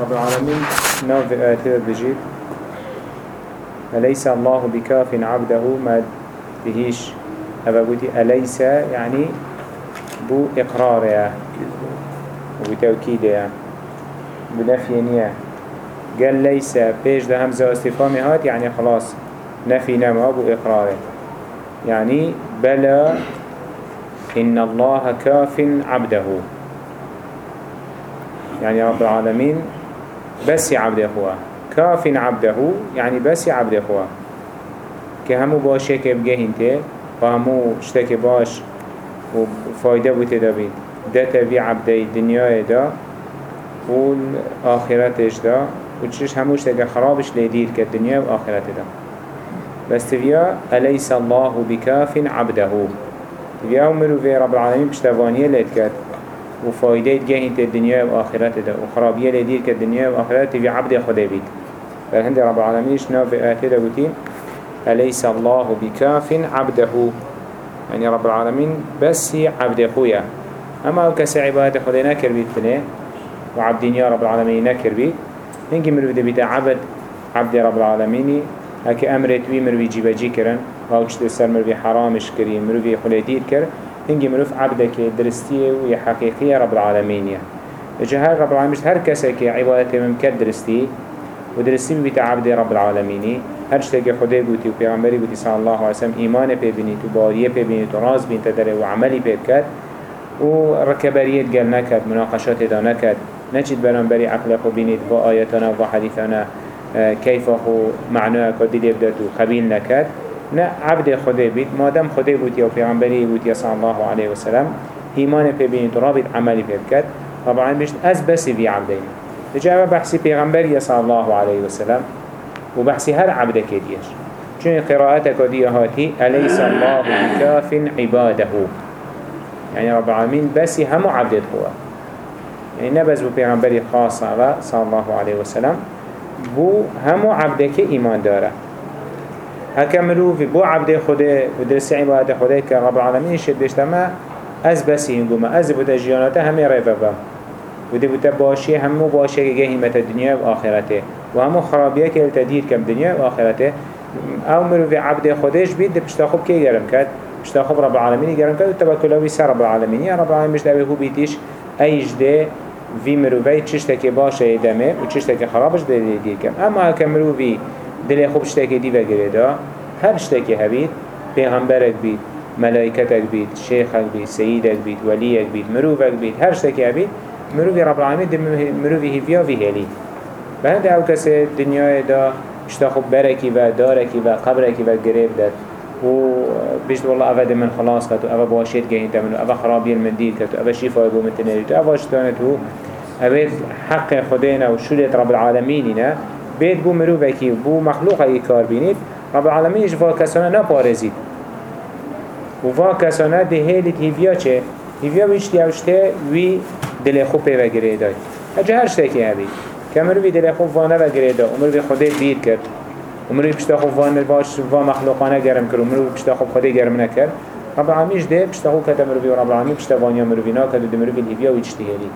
رب العالمين. نوف آياته بجيب أليس الله بكاف عبده ما بهيش؟ أبا أليس يعني بو إقرار وبتوكيد بنفي نية قال ليس بيش ده همزة استفهامي هات يعني خلاص نفي نما بو إقرار يعني بلى إن الله كاف عبده. يعني رب العالمين بس عبده هو كاف عبده يعني بس عبده هو كهمو باشه كبجه انت وهمو اشتك باش وفايده بوته بيت ده تبي عبده الدنيا دا والآخرتش دا. وتشش هموش تجا خرابش ليدير كالدنيا وآخرت دا. بس تبيا أليس الله بكاف عبده. تبيا أمرو في رب العالمين بشتفانية ليتكت وفايدة جهنت الدنيا وآخرت دا وخرابية لدير كالدنيا وآخرت في عبد خدا بيت فالهند رب العالمين شناف آياته دا قلتين أليس الله بكاف عبده. يعني رب العالمين بس عبد خويا أما كس عبادة خدا نكر بيت تنه وعبدين يا رب العالمين نكر بيت هنجي مروي دا بيت عبد عبد رب العالمين هكي أمرت وي مروي جيبا جي كرن أو تشتر سر مروي حرامش كري مروي خليدير كر هنجي مروف عبدك درستيه وهي حقيقية رب العالمين جهة رب العالمين هر كسك عبادته ممكن درستي ودرستي بيت عبد رب العالمين هر شتاك خده بوتي وبيغمبري بوتي صلى الله عليه وسلم إيمان ببينيت وبارية ببينيت وراز بين تدري وعملي ببكت وركبريت قال نكت مناقشات دا نكت نجد برانبري عقلك وبينيت وآياتنا وحديثنا كيف هو معناه كدي بدأت خبيل نكت نه عبد خدا بيت ما دام خدا بوتي أو پیغمبری بوتي صلى الله عليه وسلم ایمان پی بینید و رابط عملی پی بکد. طبعا بشت از بسی في عبدين جاء بحثي پیغمبری صلى الله عليه وسلم وبحثي هر عبد كديش چون قراءتك دي هاتي أليس الله بكاف عباده يعني رب العالمين بس هم عبد هو يعني نبز بو پیغمبری خاصة صلى الله عليه وسلم بو هم عبدك إيمان داره. هكا مروفي بو عبد خده ودرسي عبادة خده كرب العالمين شد بيشتما از بسي هنگوما از بودا جياناته همي ريفا بم وده بودا باشي همو باشي كه همت الدنيا وآخرته وهمو خرابيه كه التدير كم دنيا وآخرته أو مروفي عبد خدهش بيد ده بشتاخب كي گرم كد بشتاخب رب العالمين گرم كد وتبكلوي سر رب العالمين يا رب العالمين بشت هو بيتيش إيش ده في مروفي چشتك باشه دمه و خرابش ده دير كم اما هكا مروفي دل خوب شتاكي دي وگرده هر شتاكي هبيت پیغمبرك بيت ملائكتك بيت شيخك بيت سيدك بيت وليك بيت مروفك بيت هر شتاكي هبيت مروفي رب العالمين دي مروفي هفيا في هلي بهند أو كسي الدنيا دا اشتاخب بركي و داركي و قبركي و قريب داد و بيجد والله أفا من خلاص كتو أفا باشيت جهين تمنو أفا خرابي المنديل كتو أفا شفاء بو متنريتو أفا اشتانتو أفا حق خدينا وشولة رب العالمين بيت بو مروفكي بو مخلوق اي كار بينيت رب العالمين إيش فا كسانا نپارزيد و فا كسانا ده هيلت هيفيا چه هيفيا ويشتي اوشته وي دل خوب پیوه گره داي اجا هر شتاكي هبي كمروفي دل خوب فانا و گره دا ومروفي خده دير کرد ومروفي پشتا خوب فانا باش فا مخلوقانا گرم کرد ومروفي پشتا خوب خده گرم نکرد رب العالمين ده پشتا خوب كده مروفي ورب العالمين پشتا وانيا مروفي نا ده الهيفيا ويشتي هلي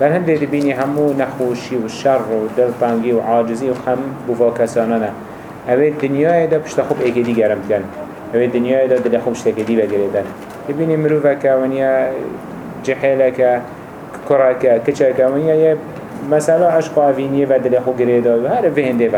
بل هنده دبيني همو نخوشي والشر ودلبانگي وعاجزي وخم بوفا كسانانا اوه دنیای دا پشت خوب ایکی دی گرم کن. اوه دنیای دا دل خوب شتکی دی بگریدن. ببینی مروفه که ونیا جحیله که کرا که کچه که ونیا یه مثلا عشق آوینیه و دل خوب گریده و هر وهنده و.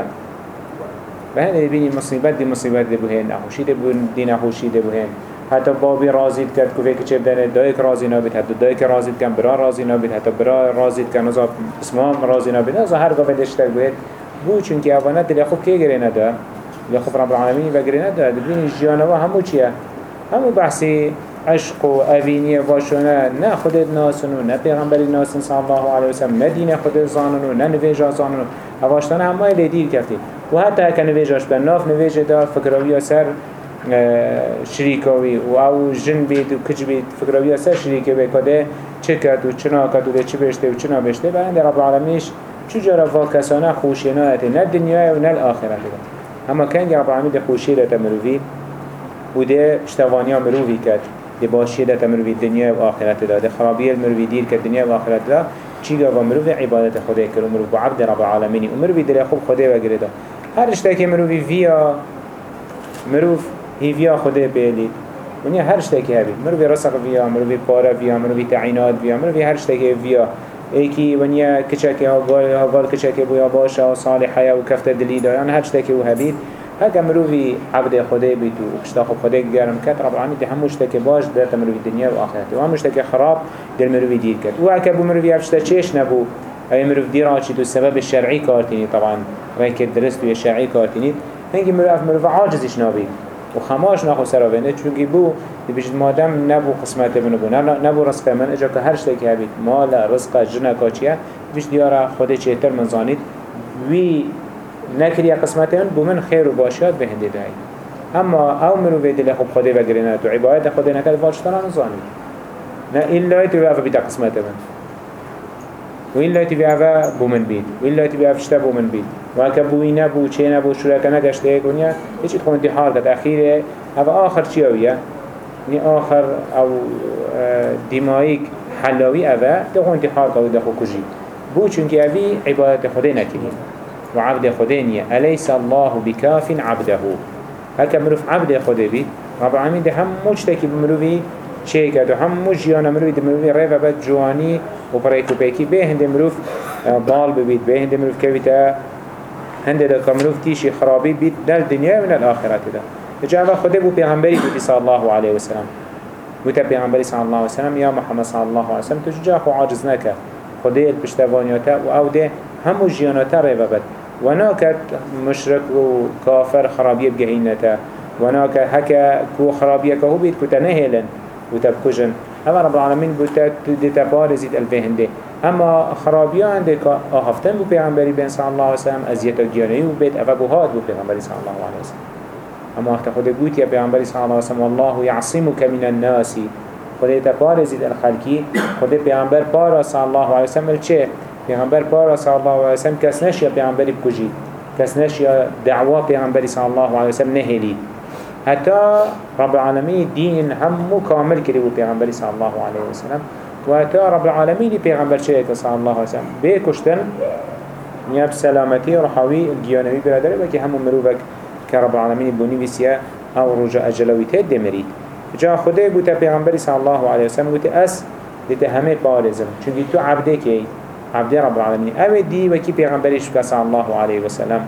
و هنده ببینی مصیبت دی مصیبت دی بوهن نخوشی دی بوهن دی نخوشی دی بوهن. حتی بابی رازید کرد که که چه بدنه دایک رازی نابید حتی دایک رازید کن برا رازی نابید حتی برا رازید کن ازا اسمام رازی نابید ازا هر گاه دشتک بوید. بو چونکه اوانه دل خوب که گره نده؟ دل خوب رب العالمین و گره نده؟ دبین جیانوا همو چیه؟ همو بحثی عشق و اوینی واشونه نه خودت ناسنو نه پیغمبری ناسن صلی الله علیه وسلم نه دین خودت زاننو نه نویجا زاننو اواشتانه همه لیدیر کردی. و حتی اکا نویجاش به ناف نویجه دار فکروی سر شریکاوی و أو جن بید و کج بید. فکروی سر شریکه بکده چه کرد و چنا کرد و چه بشته و چنا بشته. برند رب العالمیش چجورا کسانه خوشینایت نه دنیای و نه الاخرت اما کنگی رب العالمین خوشی لتا مروفی و ده پشتوانیا مروفی کرد. ده باشی لتا مروفی دنیا و آخرت دا ده خرابی مروفی دیر کرد دنیا و آخرت دا چیگا و مروف عبادت خدا کرد. و مروف عبد رب العالمینی. و مروف دل خوب خدا وگرده هر اشتاکی مروفی ویا مروف هیویا خدا بیلید ونیا هر اشتاکی هبید مروفی رسق ویا مروفی پارا ویا مروفی تعینات ویا مروفی هر اشتاکی ویا ایکی ونیا کچکی ها گال کچکی بویا باشا صالحه و کفت دلی دایان هر اشتاکی و هبید هكا مروفي عبد خدای بیتو و اشتاق خدای گرم کت رب العالمین ده هم مشتك باش دارت مروفي دنیا و آخرت. و هم مشتك خراب در مروفي دیر کت. و هكا بو مروفي افشتا چیش نبو اي مروف دیر آچی تو سبب الشرعي كارتيني طبعا. ريك درست و الشرعي كارتيني هنگی مروف مروف عاجزش نابي و خماش ناخو سراوینه چونکی بو بيجد مادم نبو قسمت بنو بو نبو رزق من. اجا که هر شتك هبید مال رزق جنکا چیه بیش دیارا خود چیتر من زانید. وی نکری قسمتان بو من خیر و باشیات به هنده دهی اما او منو دل خوب خدا بگرینه تو عبادت خدا نکرد فاشترا نزانی نه ایلا تو به بیتا قسمت من. و ایلا تو به بو من بید. و ایلا تو به شتا بو من بید. و اکا بوی نبو چه نبو شرکا نگشته یک ونیا هیچ اتخون انتحار کد اخیره أو آخر چی اویه نی آخر أو دیمایک حلاوی اوه دخون انتحار کد دخو کجی بو چونکه اوی عبادت خدا نکریم وعبد خدينية أليس الله بكاف عبده؟ هكا مروف عبد خده بي رب العالمين ده هم مجتكي بمروفي چه کرد و هم مجیان مروی ده مروی ریفه بد جوانی و پریکو پیکی به هنده مروف ضال ببید به هنده مروف كويتا هنده ده که مروف تیشی خرابی بید در دنیا و در آخرت ده. جا اول خوده بو پیغمبری بودی صلی الله علیه وسلم. بوتا پیغمبری صلی الله علیه وسلم یا محمد صلی الله علیه وسلم تو جا خو عاجز نکه خوده الپشتوانیاتا و أو ده همو جیاناتا ریفه بد. مشرك وكافر خرابية بجهينتا وناكت هكا كو خرابية كهو بيت كتا نهيلن وتبكجن اما رب العالمين بوتا دتا بارزيد الفهنده اما خرابية عندك آهفتن بو پیغمبری بين صلى الله عليه وسلم ازيتا جياني وبيت افا بهاد بو پیغمبری صلى الله عليه وسلم. اما وقت خود قوت يا پیغمبری صلى الله عليه وسلم والله يعصمك من الناس. خود دتا بارزيد الخلقي خود پیغمبر بارا صلى الله عليه وسلم الچه پیغمبر پارا صلی الله علیه وسلم کس نشیا پیغمبری بکجی کس نشیا دعوا پیغمبری صلی الله علیه وسلم نهلی حتی رب العالمین دین همو کامل کری بو پیغمبری صلی الله علیه وسلم. و حتی رب العالمین پیغمبر چه صلی الله علیه وسلم به کشتن نیاب سلامتی رحاوی گیانوی برادره و که همو مروفک که رب العالمین بونی بسیه أو رجا اجلویته دمرید جا خوده بوده پیغمبری صلی الله علیه وسلم بوده اس دیده همه بارزم. چونکه تو عبده که عبد رب العالمين أو دي وكي پیغمبرش صلى الله عليه وسلم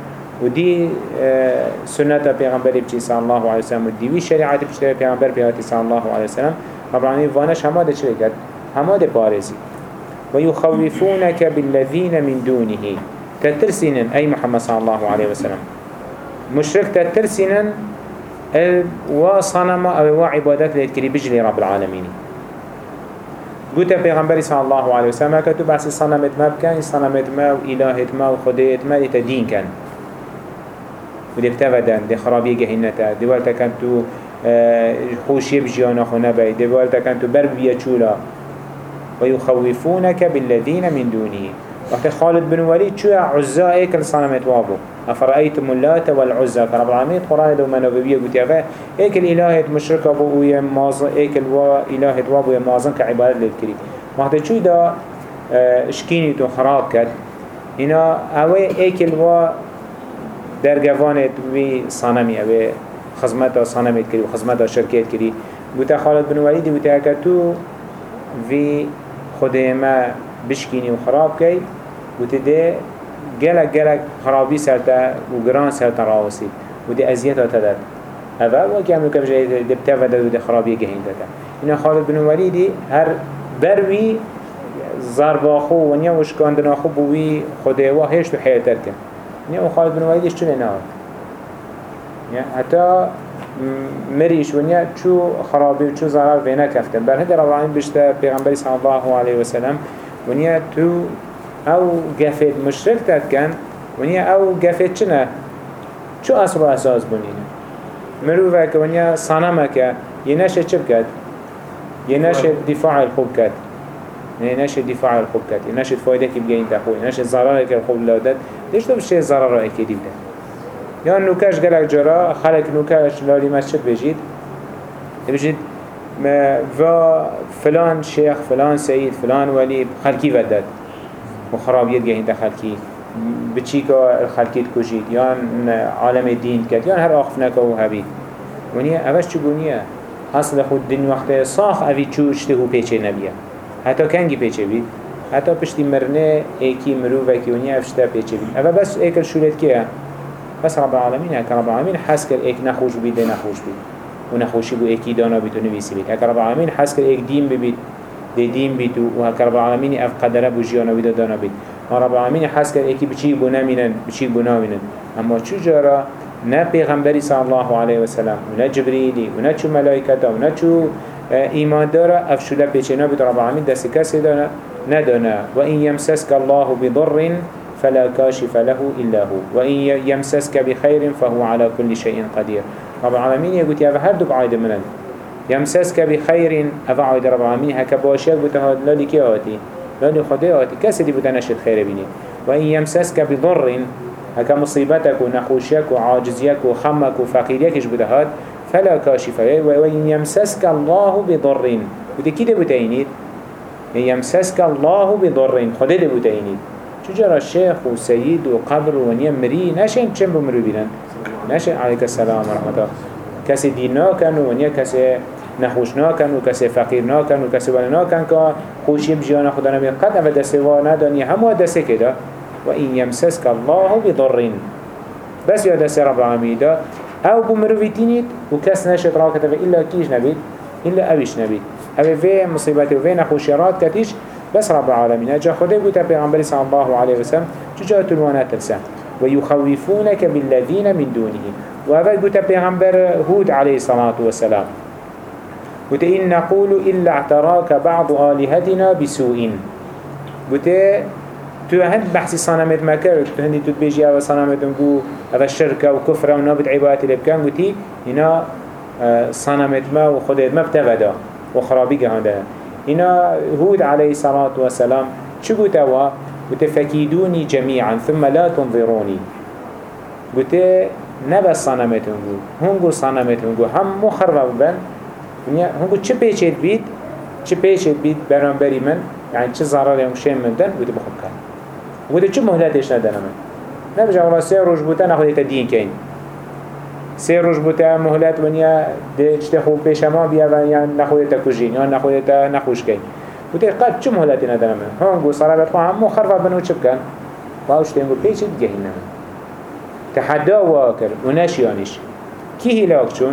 ودي آه، سنة پیغمبر بچي صلى الله عليه وسلم ودي وي شريعة بچي پیغمبر بياتي صلى الله عليه وسلم رب العالمين وانش هما ده قد هما ده بارزي ويخوفونك بالذين من دونه. تترسنن أي محمد صلى الله عليه وسلم مشرك تترسنن وصنم أو وعبادات لتكري بجلي رب العالمين قلت پیغمبر صلی الله علیه و سلم که تو بحث صنمت ما بکن صنمت ما و ما و ما دیتا دین کن و ودن دی خرابی گهینتا دی ولتا کن تو آه، خوشی بجیانا خونه بی دی ولتا کن تو و یخوفونک بالذین من دونه. وقت خالد بن ولید چو عزا ایکل صنمت وابو أفرأيتم اللات والعزى؟ فرب العالمين قرآن دو منوبية قلت يا إيك الإلهة مشركة بو يا مازن إيك الإلهة وابو يا مازن كعبادة للكريم. وقت شو دا آه، شكيني تو خراب كد هنا اوه إيك الوا درگوانت وی صنمی اوه خزمت صنمت کری و شرکت کری بوتا خالد بن ولید بوتا که تو وی خود ما بشکینی و خراب کی بوتا ده گلک گلک خرابی سرتا و گران سرتا راوسی و دی ازیتا تدد اول و که امریکا بجای دبتا و دو دی خرابی گهین داده. اینا خالد بن ولیدی هر بروی ضرباخو و نیا وشکاندناخو بوی خوده و هیش تو حیل ترکن نیا و خالد بن ولیدیش چونه نهاد حتی مریش ونیا چو خرابی و چو ضرر بینه کفتن بر هده روانی بشته پیغمبری صلی الله علیه وسلم ونیا تو أو گفت مشرک تد کن ونیا أو گفت چنه چو اصل و أساس بنینه مروفه که ونیا صنمه که یه نشه چه بکد؟ یه نشه دفاع الخوب کد یه نشه دفاع الخوب کد یه نشه فایده که بگه این تخوی یه نشه ضرره که الخوب لادد. دیش تو بشه ضرره که دیبده یا نوکش گلک جرا خلق نوکش لالی مسجد بجید. بجید و فلان شیخ فلان سید فلان ولی خلقی ودد وخرابيت جهين دخلكي بچيكا الخلقيت كوشيت يان عالم الدين كت يان هر آخفناك وهبي ونيا اوش چو بونيا اصل خود دن وقت صاخ اوی چو اشتهو پیچه نبیه. حتی کنگی پیچه بید. حتی پشتی مرنه ایکی مروفه که ونیا افشتا پیچه بید. اوه بس ایکل شولت که بس رب العالمين هكا رب العالمين حس كر نخوش بيد نخوش بيد ونخوشي بو ايكي دانا بيت ونويسي بيد هكا رب العالمين كر ايك دين بيد دي دين بيد وهكا رب العالمين اف قدره بو جيانا بيد دانا بيد ما رب العالمين كر ايكي بچيك بو نامينن بچيك بو نامينن اما چو جارا؟ نا پیغمبری صلی الله علیه و سلم و نا جبریلی و نا چو ملائکتا و نا چو ایمان داره افشوله پیچه بید رب العالمین دست کسی دانه ندانه و این یمسسک الله بضر فلا كاشف له إلا هو. وإن يمسسك بخير فهو على كل شيء قدير. رب العالمين يقول يا هر دو بعيد منن. يمسسك بخير أفعيد رب العالمين هكا باشيك بتهاد لالي كي آتي لالي خده آتي كسي دي بتنشد خير بيني. وإن يمسسك بضر هكا مصيبتك ونخوشيك وعاجزيك وخمك وفقيريك بتهاد فلا كاشف وإن يمسسك الله بضر. ودي كده بتينيد يمسسك الله بضر خده دي بتينيد چجرا شيخ و سيد و قبر و نيا مري نشين چم بمرو بيرن نشين عليك السلام ورحمة الله. كسي دين ناكن و نيا كسي نخوش ناكن و كسي فقير ناكن و كسي ولا ناكن كا خوشي بجيانا خدا نبي قد أفا دستوا نداني همو دسته كده وإن يمسسك الله بضرين بس يا دست رب العالمين ده أو بمروفيتينيت وكس نشط راكته إلا كيش نبيت إلا أبيش نبيت أبي في مصيبته وفي نخوشيرات كتيش بس رب العالمين. أجا خده قلت پیغمبر صلى الله عليه وسلم چجا تلوانا ترسا ويخوفونك بالذين من دونه. وهذا قلت پیغمبر هود عليه الصلاة والسلام. قلت إن نقول إلا اعتراك بعض آلهتنا بسوء. قلت تو هند بحثي صنمت مكر تو هندي تتبيجي آو صنمت نقو هذا الشركة وكفرة ونابد عبادة لبكان قلت هنا آه، صنمت ما وخدت ما بتغدا وخرابي قهانده هنا هود عليه الصلاة والسلام شو قلت هو وتفكيدوني جميعا ثم لا تنظروني. قلت نبس صنمتهم هم قل صنمتهم هم مخرب بن. هم قل چه پیچید بید؟ چه پیچید بید؟ برانبری من يعني چه ضرر يوم شيء من دن؟ قلت بخب كان قلت چه مهلتش ندن من؟ نبجا والله سير روش بوتا نخوضي تدين كين سه روز بوده مهلت ونیا دچته خوب پیش ما بیا و یا نخوده تا کجین یا تا نخوش کن بوده قد چه مهلتی ندارم هنگو صلابت خواه همو خرفه بنو چه بکن باوش تنگو پیچ دیگه نم تحدا واکر و نشیانش کی هلاک چون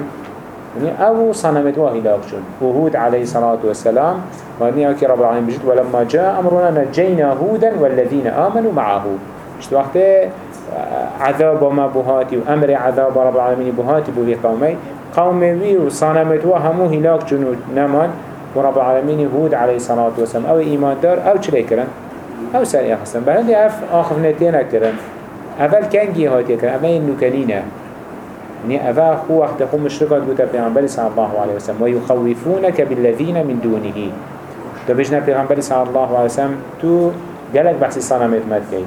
أو صنمت وا هلاك شون وهود عليه الصلاة والسلام واني اكي رب العالمين بجد ولما جاء أمرنا نجينا هودا والذين آمنوا معه. اشت وقت عذاب ما بهاتي وأمر عذاب رب العالمين بهاتي بوهي قومي قومي وي وصانمت وهمو هلاك جنود نمان ورب العالمين هود عليه الصلاة والسلام أو إيمان دار أو چلي كرن أو سريع حسن بهندي أف آخف نتين كرن أول كان جيهاتي كرن أول النكالينة يعني أفا خو وقت خو مشركات قوتا پیغمبر صلى الله عليه وسلم ويخوفونك بالذين من دونه. تو بجنا پیغمبر صلى الله عليه وسلم تو جلك بحثي صنمت مدكي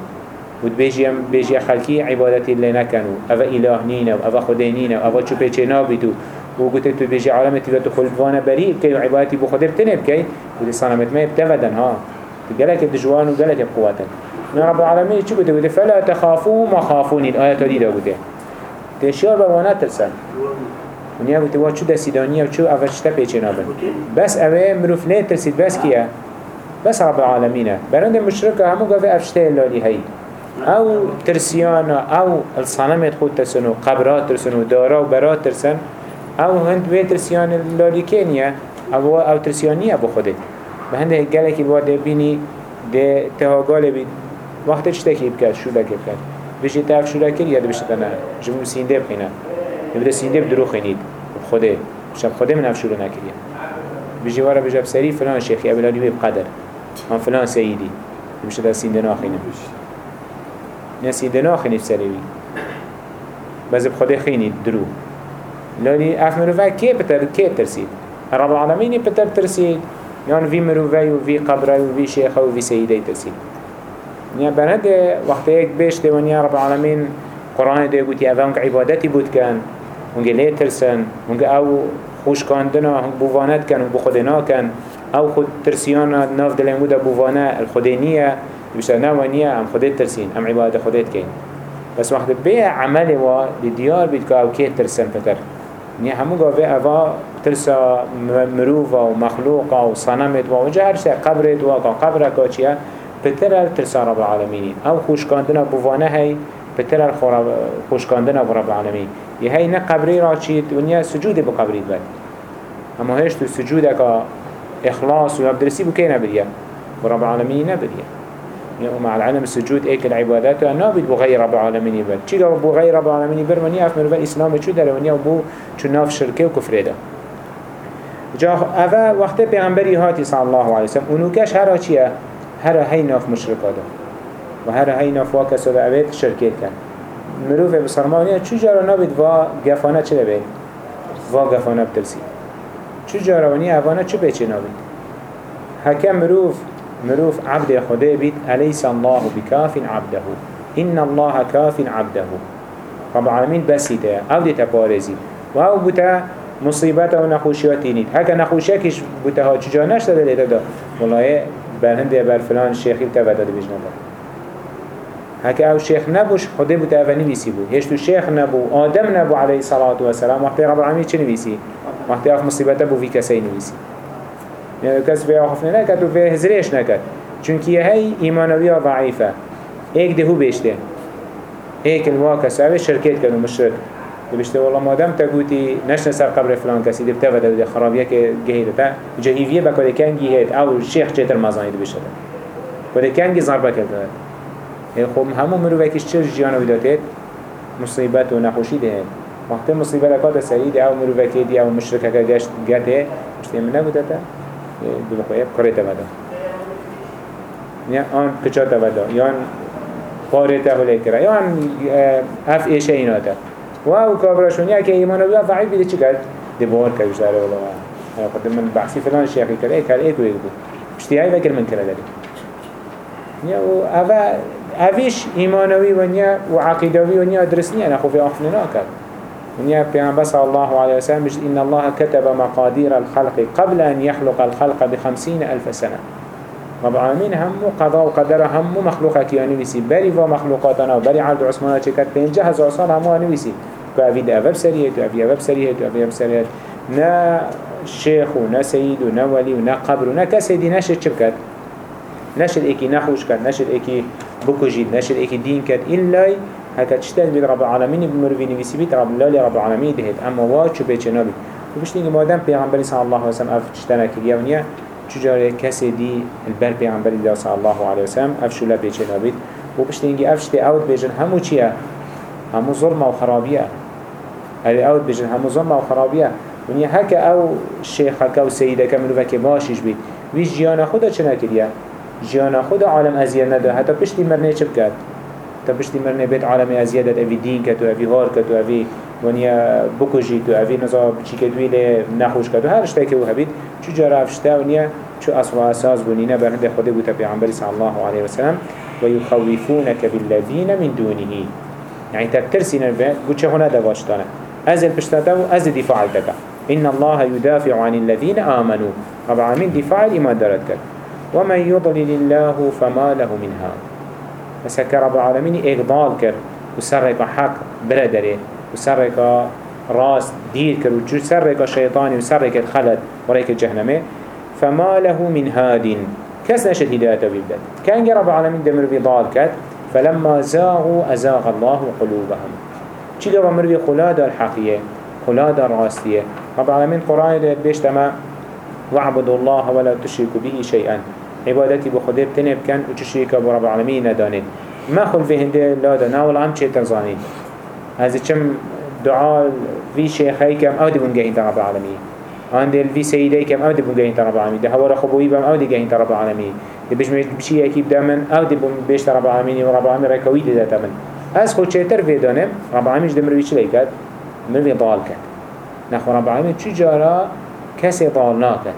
ود بيجيم بيجي خلقي عبادتي اللي نكنوا أفا إله نينا وأفا خدي نينا وأفا شو بيجي نابدو وقلت تو بيجي عالمتي لا تدخل فانا بريء كي عبادتي بخدر تنب كي ودي صنمت ما يبتفدن ها. تقلك الدجوان وقلك بقوة من رب العالمين شو قلت قلت فلا تخافوا ما خافوني الآية دي دا قلت تشيار بوانا ترسل ونیا گوتی وا چو دستیدانیه و چو اول چتا پیچه نابن. بس اوه مروف نه ترسید. بس کیه؟ بس رب العالمینه. برند مشرکه همو گفه افشته اللالی هید أو ترسيانا أو الصنمت خود ترسنو قبرات ترسنو دارا و برات ترسن أو هند وی ترسيان لاليكينيا أو أو ترسيانية بو خوده به هنده گلکی با ده بینی ده تهاگاله بید وقت چتکی بکرد شو لکه بکرد بشی تاف شو لکر یا بشی تنه؟ جمعو سینده بخینه نبده سینده بدرو خینید خوده شب خوده من افشو نکریه بجي ورا بجاب سري فلان شيخي أبلاني بقدر. من فلان سيدي بشي دا سيندي ناخينه نسيده ناخنی سریوی بس بخدا خینید درو. لانی اف مروفه که پتر که ترسید؟ رب العالمینی پتر ترسید؟ یان وی مروفه و وی قبره و وی شیخه و وی سیده ترسید. نیا بند وقت یک بیش دیوانیا رب العالمین قرآن ده گوتی اونک عبادتی بود کن اونگه لی ترسن اونگه أو خوش کاندنا بوانت کن و بخود نا کن. أو خود ترسیانا ناف دلنگو ده بوانه الخودینیه بيشتر نوانيا ام خدت ترسين ام عبادة خدت كين. بس وقت بيع عمل و لديار بيت كاو كي ترسن بتر نيا همو قاوه أفا ترسا مروفا ومخلوقا وصنمت ووجه هر شيء قبرت وقا قبرك وچيا بتر ترسا رب العالمين أو خوشكاندنا بوانه هاي بتر خوشكاندنا رب العالمين يهي نه قبري را چيت ونيا سجود بقبري بد اما هيش تو سجودك اخلاص ويبدرسي بكي نبريا ورب العالمين نبريا ومع العلم السجود إيك العبادات. نابد بغير رب العالمين بر چي لو بغير رب العالمين بر مني اف مروه اسلام چو داره؟ ونيا بو چو ناف شركه و كفره ده. جا اوه وقت پیغمبری هاتی صلی الله علیه وسلم. اونوکش هر چیه؟ هر هی ناف مشرکا ده و هر هی ناف واکس و اوید شرکه کن مروف بسرمانیه چو جارا نابد و گفانه چه بید؟ و گفانه بترسی. چو جارا ونی اوانه چو بیچه نابد؟ هکه مروف مروف عبد خده بيت أليس الله بكاف عبده؟ إن الله كاف عبده. رب العالمين بسيته أو دي تبارزي وأو بتا مصيبته ونخوشيات نيت هكا بتا ها چجا نشتد لده ده والله برهنده بر فلان شيخي تبدا ده بجنه ده هكا أو شيخ نبوش خده بتا أفني بيسي بو هشتو شيخ نبو آدم نبو عليه الصلاة والسلام وقت رب العالمين چه نبيسي وقت اف مصيبته بو في كسي نبيسي يعني كس في آخفنا نكت وفي هزريش نكت چونك هي إيمانوية ضعيفة هيك ده هو بيشته هيك الواقع سوي شركات كانوا مشرك بيشته والله ما دام تقولي نشنا سر قبر فلان كسي ده بتفا ده خرابية كجهيد تا جهيفية بكده كان جهيد أو الشيخ جتر مازاني ده بيشته وده كان جي ضربة كده خب همو مروفكش چر جيانا وداتت مصيبت و نخوشي ده وقت مصيبت لكات سعيد أو مروفكي دي أو مشركة گشت گته مشتي من نبودتا دو بخواه کرده ودا یا آن کچاتا ودا یا آن پارتا ولی کرا یا آن اف ایشه اینا تا و أو کابراشون یا که ایمان بیا فعیل بیده چی کرد؟ دبار کردش داره ولا أنا قد من بحثي فلان شيخي كده إيه كان إيه كوي بشتي هاي فكر من كده داري يا و أفا أفيش إيمانوي ونيا وعقيدوي ونيا درسني أنا خوفي أخفنا ناكر ونيا صلى الله عليه وسلم إن الله كتب مقادير الخلق قبل أن يخلق الخلق بخمسين ألف سنة. رب هم قضاء وقدر هم مخلوقك يعني نويسي بري و مخلوقاتنا وبري عبد عثمان چكت بينجه هزار سال هم نويسي كأفيد أفب سريه كأفيد أفب سريه كأفيد أفب سريه نا شيخ ونا سيد ونا ولي ونا قبر ونا كسيدي نشد شبكت نشد ايكي نخوش كت نشد ايكي بكجيد نشد ايكي دين كت إلا هكا تشتغل بيد رب العالمين بمروفين نويسي بيت رب الله رب العالمين دهت أما واج شو بيتش نبي وبشتيني مادام پیغمبر صلى الله عليه وسلم اف تشتنا كريا ونيا چجاره کسی دی البر پیغمبر الله صلى الله عليه وسلم اف شو لبيتش نبيت وبشتيني اف شتي اوت بيجن همو چيا همو ظلم و خرابية هذه اوت بيجن همو ظلم و خرابية ونيا هكا أو شيخ هكا و سيدة كمروفك باشش بيت ويش جيانا خدا چنا كريا جيانا خدا عالم ازيان نده حتى بشتي مرنه چه بكات تا پشتی مرنه بیت عالم ازیادت اوی دین کتو اوی هار کتو اوی ونیا بکجی تو اوی نزا بچی کدوی لی نخوش کتو هر شتا که أو هبید چو جارا افشتا ونیا چو اصل و أساس بونینا برهند خود بوتا پیغمبر صلی الله علیه وسلم و یخوفونک بالذین من دونه. يعني تبترسين البيت قلت هنا دواشتانا أزل بشتاته وأزل دفاع الدكا إن الله يدافع عن الذين آمنوا. رب العالمين دفاع الإيمان دارتك ومن يضلل الله فما له من هاد. بس رب العالمين إقضال كر وسرق حق بردره وسرق راس دير كر وجو شيطاني وسرق الخلد وريك الجهنمي فما له من هاد. كس نشد هداية بيبدأ كان رب العالمين دمر في ضال فلما زاغوا أزاغ الله قلوبهم. چيلي رمر في خلادة الحقية خلادة الراستية رب العالمين قرآن بيش تما واعبدوا الله ولا تشركوا به شيئا. عبادتي بخده بتنب كان وتشريك ابو رب العالمين ندانين ما خل في هنده لا دا ناول عم چه تنظانين هذا كم دعاء في شيخي كم أو دي بنجهين رب العالمين عند في سيدي كم أو دي بنجهين رب العالمين ده هو رخبوي بم أو دي جهين رب العالمين دي بيش بشي أكيد دامن أو دي بيش رب العالمين ورب العالمين ركوي دي دامن از خود چه تر في دانم رب العالمين دمر ويش ليكات مروي ضال كات نخو رب العالمين چو جارا؟ كسي ضال ناكت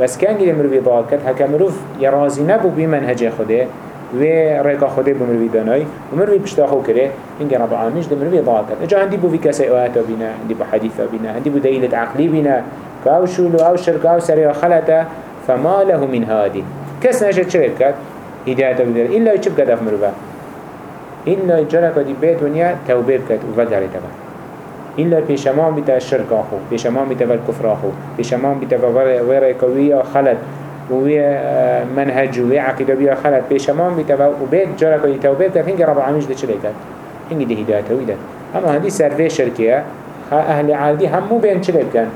بس كان جل مروي ضال كت هكا مروف يرازي نبو بمنهج خوده و ريكا خوده بمروي داناي ومروي بشتاخو كره إنك رب العالمين ده مروي ضال كت اجا عندي بو في كسي اوهاتا بنا عندي بو حديثا بنا عندي بو دليلة عقلي بنا كاو شولو أو شركة أو سريع خلطة فما له من هادي كس نشد شركت هداية بدر إلا يشب قد أفمرو با إلا جرك دي بيت ونيا توبه بكت وفقر تبا إلا بيشمان بتا الشرك أخو بيشمان بتا الكفر أخو بيشمان بتا ويرا كوية خلط ووي منهج ووي عقيدة بيا خلط بيشمان بتا وبيت جرك بكت هنگي رب العالمين ده چلي كت هنگي دي هداية تويدا أما هندي سرفي شركية أهل عادي همو بين چلي بكن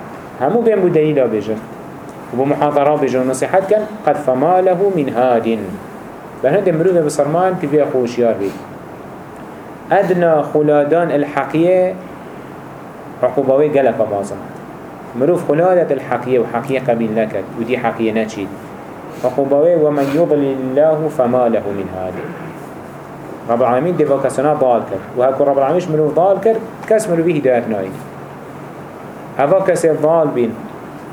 همو بين بدليل بيجن وبمحاضرات بيجن نصيحات كان قد فما له من هاد. بهند مروه بصرمان تبيا خوشيار بي. أدنى خلادان الحقية عقوبوي قلق بازم مروف خلادة الحقية وحقية قبيل لكت ودي حقية نتشيد عقوبوي ومن يضلل الله فما له من هاد. رب العالمين دي كسنا ضال كر وهكو رب العالمين مروف ضال كر كس مروفي هداية نايد. هذا كس ضال بين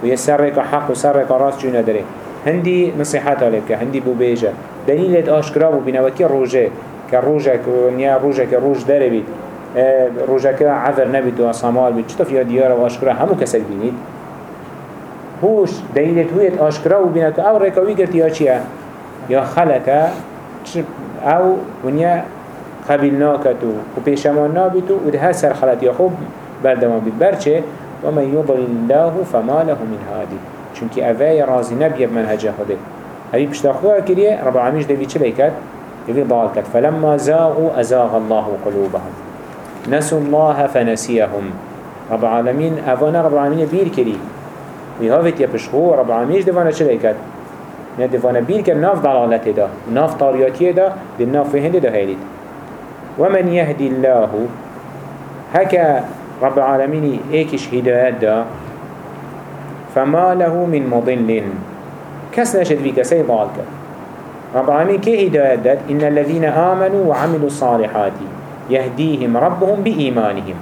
ويسرق حق وسرق راس جونا دري هندي نصيحات عليك هندي بوبيجة دليل آشكرا بنا وكي روجه كروجه كنيا روجه كروج داره بيت روجه كعذر نبيت وصمال بيت شطف يا ديار وآشكرا همو كسك بينيد هوش دليل هويت آشكرا وبنا أو ركوي قرت يا چيا يا خلتا أو ونيا قبلناكتو وبيشمان نابتو وده سر خلت يا خوب بردما بيت برچه ومن يضل الله فما له من هادي چونك اوه رازي نبيه بمنهجه خوده هذه بشتاخوها كريه رب العالمين دبي چلي كات دبي ضال كات فلما زاغوا أزاغ الله قلوبهم. نسوا الله فنسيهم. رب العالمين أفانا رب العالمين بير كري. ويهافت يبشخو رب العالمين دفانا چلي كات دفانا بير كر ناف ضلالته دا ناف طارياتيه دا دي ناف فهند دا هيلت ومن يهدي الله هكا رب العالمين ايكش هدايات دا فما له من مضل. كس نشد في كسي ضال رب العالمين كي هداية داد؟ إن الذين آمنوا وعملوا الصالحات. يهديهم ربهم بإيمانهم.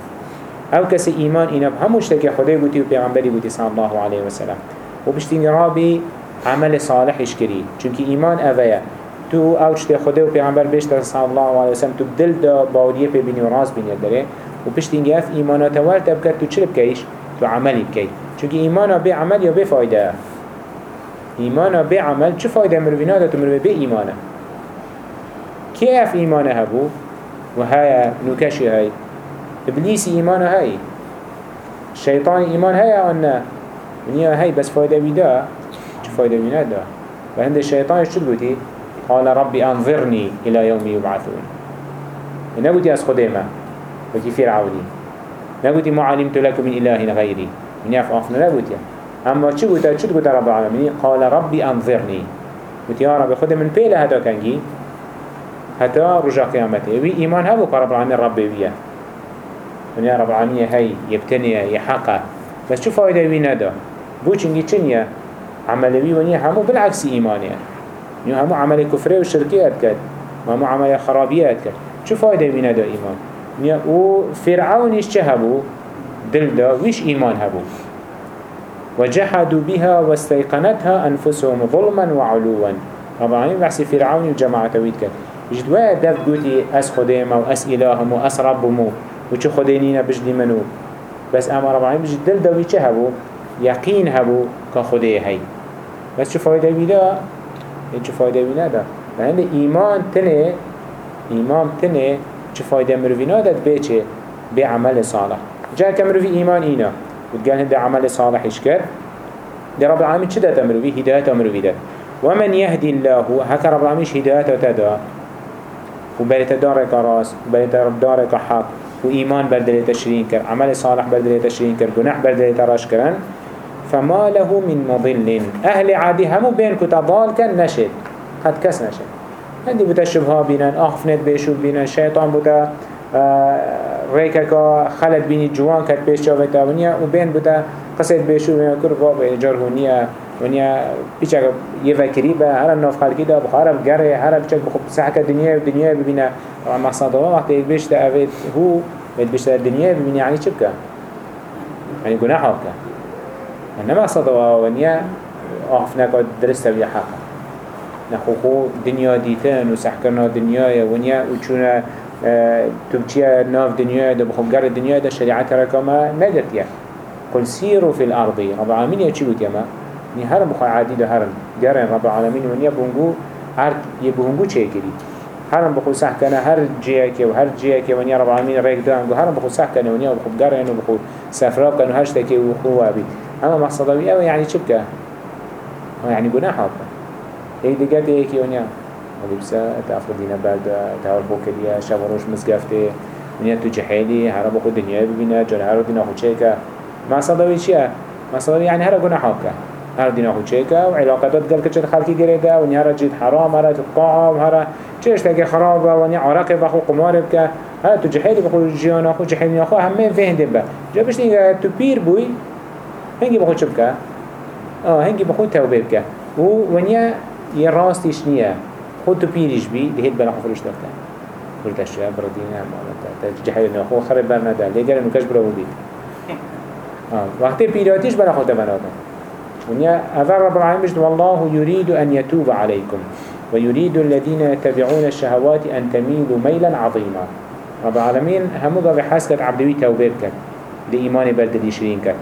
أو كسي إيمان إنا هموش تكي خده بوتي وبيغنبري بوتي صلى الله عليه وسلم. وبشتين رابي عمل صالح إشكري. چونك إيمان أفيا. تو اوش ته خدا و پیغمبر بشت صلی الله علیه وسلم تو دل دا باوریه پی بینی و راز بینی داره و پشت اینگه اف ایمانات ورد بکرد تو چرا بکیش؟ تو عملی بکی چونکه ایمانا به عمل یا به فایده ایمانا به عمل چه فایده مروینا داد مروی به ایمانه که أف ایمانه هبو و های نوکشی های ابلیس ایمانه های شیطان ایمان های آن نه ونیا های بس فایده بیده چه فایده بیده دا؟ و هند شیطانش چود بودی؟ قال ربي أنظرني إلى يوم يبعثون. نقولي أس خديمة وكي فرعوني. نقولي ما علمت لكم من إله غيري. من يعرف أخنا نقولي اما چه گوتا چه گوتا رب العالمين؟ قال ربي أنظرني. قلت يا رب خود من بيلا هدا كنجي حتى رجع قيامته. وي إيمان هبو رب العالمين ربي بيه من يا رب العالمين هاي يبتني يحقق بس شو فايدة وي ندا؟ بو چنگي چنيا عملوي ونيا همو بالعكس ايمانيا يعني همو عمل كفرية وشركيات كد همو عمل خرابيات كد شو فايدة وي ندا إيمان؟ يعني و فرعونيش چه هبو؟ دل دا ويش إيمان هبو؟ وجحدوا بها واستيقنتها أنفسهم ظلما وعلوا. رب العالمين بحثي فرعون وجماعة تويد كان جد ويا دف قوتي أس خديمة وأس إلههم وأس ربهم وچه خدينينا بجدي منو. بس أما رب العالمين بجد دل دوي چه هبو؟ هبو كخدي هاي بس شو فايدة بيدا شو فايدة بينا دا لأن إيمان تنه إيمان تنه شو فايدة مروفينا داد بيچه بعمل صالح. جاء كمروفي إيمان إينا وتقال هنده عمل صالح يشكر دي رب العالمين چه دات امرو بي هداية امرو بي دات ومن يهدي الله هكا رب العالمين هداية تدا. وبريت دارك راس وبريت دارك حق وإيمان بردل تشرين كر عمل صالح بردل تشرين كر جناح بردل تراش كرن. فما له من مضل. أهل عادي همو بين كتضال كان نشد. قد كس نشد. هندي بتا شبها بينان أخفنت بيشو بينان شيطان بتا ریکا که خلد بینی جوان کرد پیش چاوه تا ونیا و بین بوده قصد بیشو ونیا کر باب جرهونیا ونیا پیچه یه وکری به هر ناف خلقی دا بخاره بگره هر بچه بخوب سحک دنیا و دنیا ببینه. مقصد الله وقتی بیشت اوید هو بید بیشت دنیا ببینه یعنی چه بکن؟ یعنی گناه ها بکن. نه مقصد الله ونیا آف نکا درست بیا حقا نخوخو دنیا دیتن و سحکرنا دنیا ونیا و چونه تو بچيا ناف دنيا ده بخوب قرر دنيا ده شريعة ركما نقرت يا قل سيروا في الأرض. رب العالمين يا چيوت يما ني هرم بخواه عادي ده هرم قرر رب العالمين ونيا بونجو هر يبهنگو چه كري هرم بخو صح كنا هر جيه و هر جيه كي ونيا رب العالمين ريك دان هرم بخو صح كنا ونيا بخو قرن وبخو سفراب كانوا هشتكي وخو أبي أما مقصده بي أو يعني شبكة يعني جناح هذا هي دقات هيك ونيا ولي بس تأفرد دينا بعد تهار بوكليا شغروش مزقفته ونيا تو جحيلي هرم بخو دنيا ببينا جل هرم دينا خو شيكا مقصده بي چيه مقصده يعني هر جناح هذا هر دينا خو شيكا وعلاقات قال كتشد خالكي جريدا ونيا رجيت حرام هر تقاعم هر چش تاكي خرابه ونيا عراقي بخو قمار بك هر تو جحيلي بخو جيانا خو جحيلي خو همين فين دبا جابش نيجا تو بير بوي هنگی بخود چه بکه؟ آه هنگی بخود توبه بکه. و ونیا یه راستیش نیه. خود تو پیریش بی دهید بنا خفرش دفته بردش یا بردینه مالتا جهل نخو خرب بر نده. لیگر نکش برا بودید آه وقتی پیراتیش بنا خود بنا ونیا اول رب العالمين بجد والله يريد أن يتوب عليكم ويريد الذين يتبعون الشهوات أن تميلوا ميلا عظيما. رب العالمين هموغا بحسكت عبدوي توبه بكت لإيمان بردل يشرين كت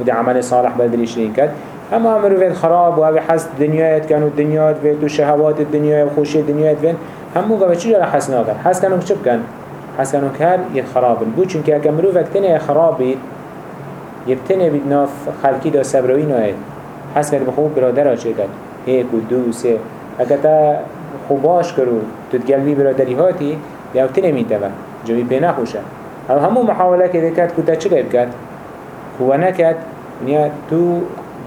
وده عمل صالح بدري شرين كد اما امرو فين خراب و اوه حس دنیایت کن و دنیات فين و شهوات الدنيا و خوشی دنیایت فين. همو قبل چی جرا حس ناکن حس کنو چه بکن حس کنو کر یه خرابن بو چون که اگه مرو يبتنى بدنا خلقي دا سبراوين آيد حس كده بخوب برادر آشه كد هيك و دو و سه اكتا خوباش کرو تتقلبي برادري هاتي يو تنه ميتبه جوي بنا خوشه. او همو محاوله كده كد كتا چه قد كد هو نكد نیا تو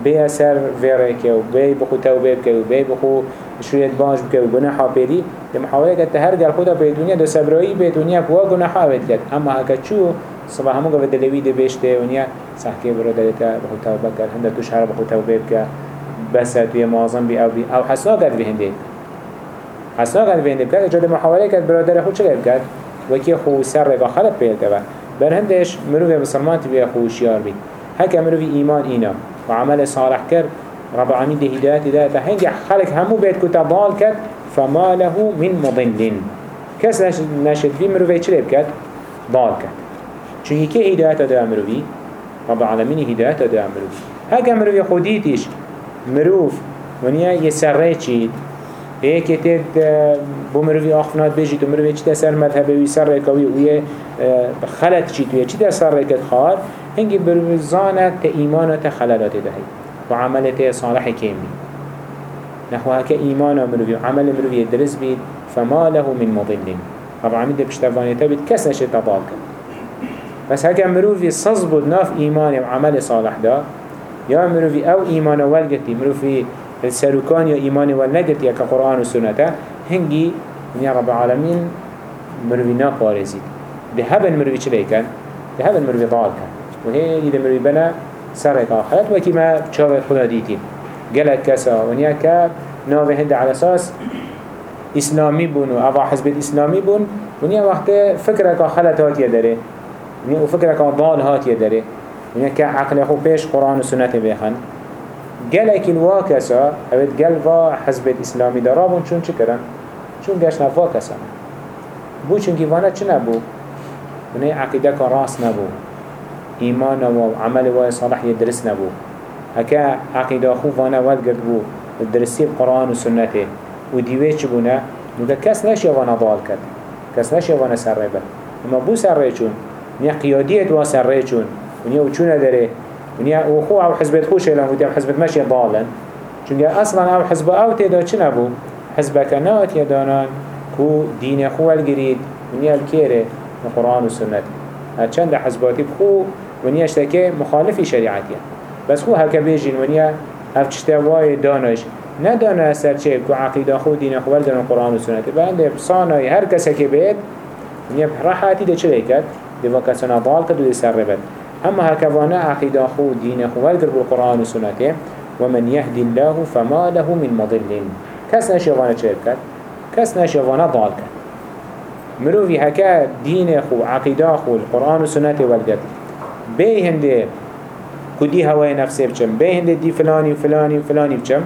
بیا سر ویره که و بی بخو توبه که و بی بخو شوید بانش که و گناحا پیدی ده محاوله که هر گل خدا به دنیا ده سبرایی به دنیا بوا گناحا بید اما اگه چو صبح همون قوه دلوی ده بشته صحکی نیا سحكي با دلتا بخو توبه هند تو شهر با بخو توبه که بس توی معظم بی او بی او حسا کرد به هندی حسا کرد به هندی بکر اجاد محاوله کرد. برادر خود چه کرد؟ وکی خو سر رگا خلب پیل و بر هندش مروی مسلمان توی خوشیار بی. هک مروی ایمان اینا. و عمل صالح کرد. رب العالمين ده هدايات تا هنگ خلق همو بيت كتا ضال كت فما له من مضل نشد ناشد مروی چلب چلي بكت ضال کرد. چونكي كي هدايات ده مروفي رب العالمين هدايات ده مروفي هكا مروف خوديتش مروف ونيا يسرعي چيد هيك تد بمروي آخفنات بيجي تمروي چي تسر مذهبه ويسر ركوي ويه خلط چي تويه چي تسر ركت خار؟ هنگي بروزانة تإيمانة تخلالات دهي وعملة صالح كامي نحو هكا إيمانا مروي وعمل مروي درس بيد فما له من مضل. رب العالمين ده بشتفانيته بيد كس نشي تضالك بس هكا مروي صزبود ناف إيمان وعمل صالح ده يا مروي أو إيمانا والقتي مروي السلوكان يا إيمان والنجت يا كقرآن والسنة هنجي من رب العالمين مروي ناقارزي ده هبن مروي چلي كان ده هبن مروي ضال كان وهي إذا مروي بنا سرق آخرت. وكما تشاوه خدا ديتين قلت كسا ونيا كاب ناوه هند على أساس إسلامي بون وأضع حزب الإسلامي بون. ونيا وقت فكرك خلت هات يدري وفكرك ضال هات يدري ونيا كعقل أخو بيش قرآن وسنة بيخن. گلک الوا کسا اوید گل و حزب اسلامی دارابون چون چی کرن؟ چون گشت نوا کسا بو چون که وأنا چی نبو؟ منه عقیده که راست نبو. ایمان و عمل و صالح نبو. هکا عقیده خو وأنا ود بو. درسی قرآن و سنته و دیوه چی بونه؟ نوگه کس ضال کرد. کس نشی وأنا سر ری اما بو سر ری نیا قیادیت وا سر چون و نیا و چونه داره ونیا أو خو أو حزبت خوش اعلان ودی أو حزبت ماشي ضالن چونکه أصلا أو حزب أو تیدا چی نبو حزبك نات يدانان كو دين خو الجريد ونیا الكيره القرآن والسنة هرچند حزباتي خو ونیا اشتكي مخالف شريعتي بس خو هكا بيجين ونیا هف چتواي دانش ندانا سر چه كو عقيدة خو دين خو الدن القرآن والسنة بعد بصاناي هر كسا كي بيت ونیا راحتي ده چه كد دي وكسنا ضال كد ودي سر ربت أما هكذا عقيدة خو دين خو والقر بالقرآن والسنة ومن يهدي الله فما له من مضل. كس نشيوانا شركت كس نشيوانا ضال كت مروفي هكا دين خو عقيدة خو القرآن والسنة والقر بي هنده كدي هواي نفسه بچم؟ بي هنده دي فلاني وفلاني وفلاني بچم؟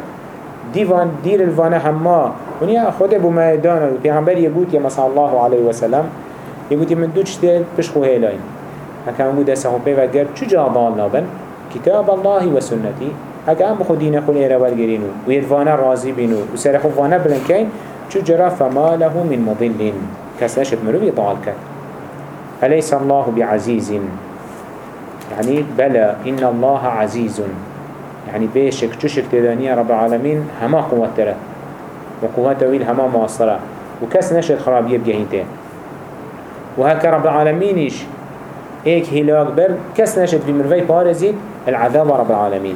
ديوان دير الفانا هما ونيا خود ابو ميدان وبيغمبر يقول يا صلى الله عليه وسلم يقول من دوش تيل بشخو هيلاين هكذا مو دسته بي وقر چجا ضال نابن كتاب الله وسنتي هكا هم بخو دين خون إيرا والجرينو ويدفانا راضي بينو وسرخو فانا بلنكين شو جرى فما له من مضل كسنشت مروي طالك أليس الله بعزيز يعني بلى إن الله عزيز يعني بيشك تشك تدانية رب العالمين هما قوة ترى وقوة تويل هما مواصرة وكس نشد خراب يبقى هنتين وهكا رب العالمينش ايك هلاك بر كس نشد في مرفي بارزيد العذاب رب العالمين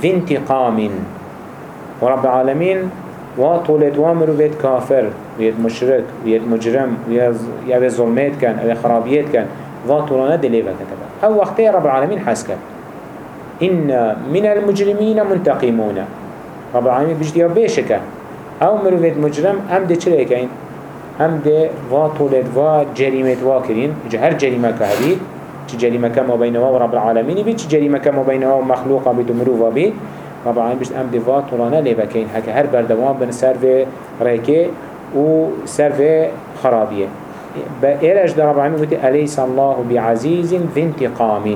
ذي انتقام ورب العالمين وطولت وامر ويد كافر ويد مشرك ويد مجرم ويد ظلمات كان أو خرابيات كان وطولنا دليفا كتبا أو وقتي رب العالمين حسكا إن من المجرمين منتقمون. رب العالمين بجدي بيشكا أو مروفيت مجرم هم دي چلي هم دي وا طولت وا جريمت وا كرين هر جريمة كهبيد چه جريمة كما بينه ورب العالمين بيت چه جريمة كما بينه ومخلوقا بيت مروفا بيت رب العالمين بجد ام دي وا طولانه لي بكين هكا هر بردوان بن سر في ريكي و سر في خرابيه بإيرج ده رب العالمين قلت أليس الله بعزيز ذي انتقام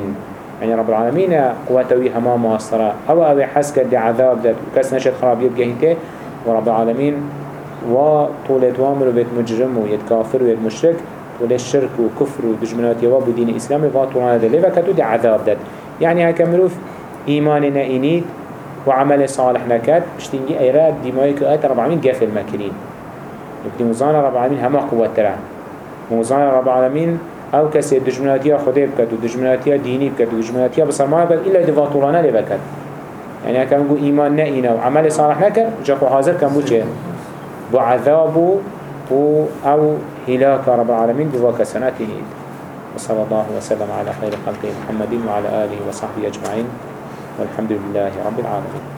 يعني رب العالمين قوته هما مواصرة أو أو حسك دي عذاب ده وكس نشد خرابيه بجهنته ورب العالمين وطولت وامر وبيت مجرم ويد كافر ويد مشرك طول الشرك وكفر ودجمنات يواب دين إسلامي وطولنا ده لذا كتو دي عذاب ده يعني هكا مروف إيماننا إنيد وعمل صالح نكات بشتنجي أيراد ديماي كأت رب العالمين قافل ماكرين يبدي مزانا رب العالمين هما قوة ترى. ومزانا رب العالمين أو كسي دجمناتيا خده بكت ودجمناتيا ديني بكت ودجمناتيا بسرمانه بكت إلا دفاطولانه لبكت يعني هكا نقول إيمان نئنا وعمل صالح نكر جاكو حاضر كان بو بو عذابو و أو هلاك رب العالمين بواك سناته. وصلى الله وسلم على خير خلقه محمد وعلى آله وصحبه أجمعين. والحمد لله رب العالمين.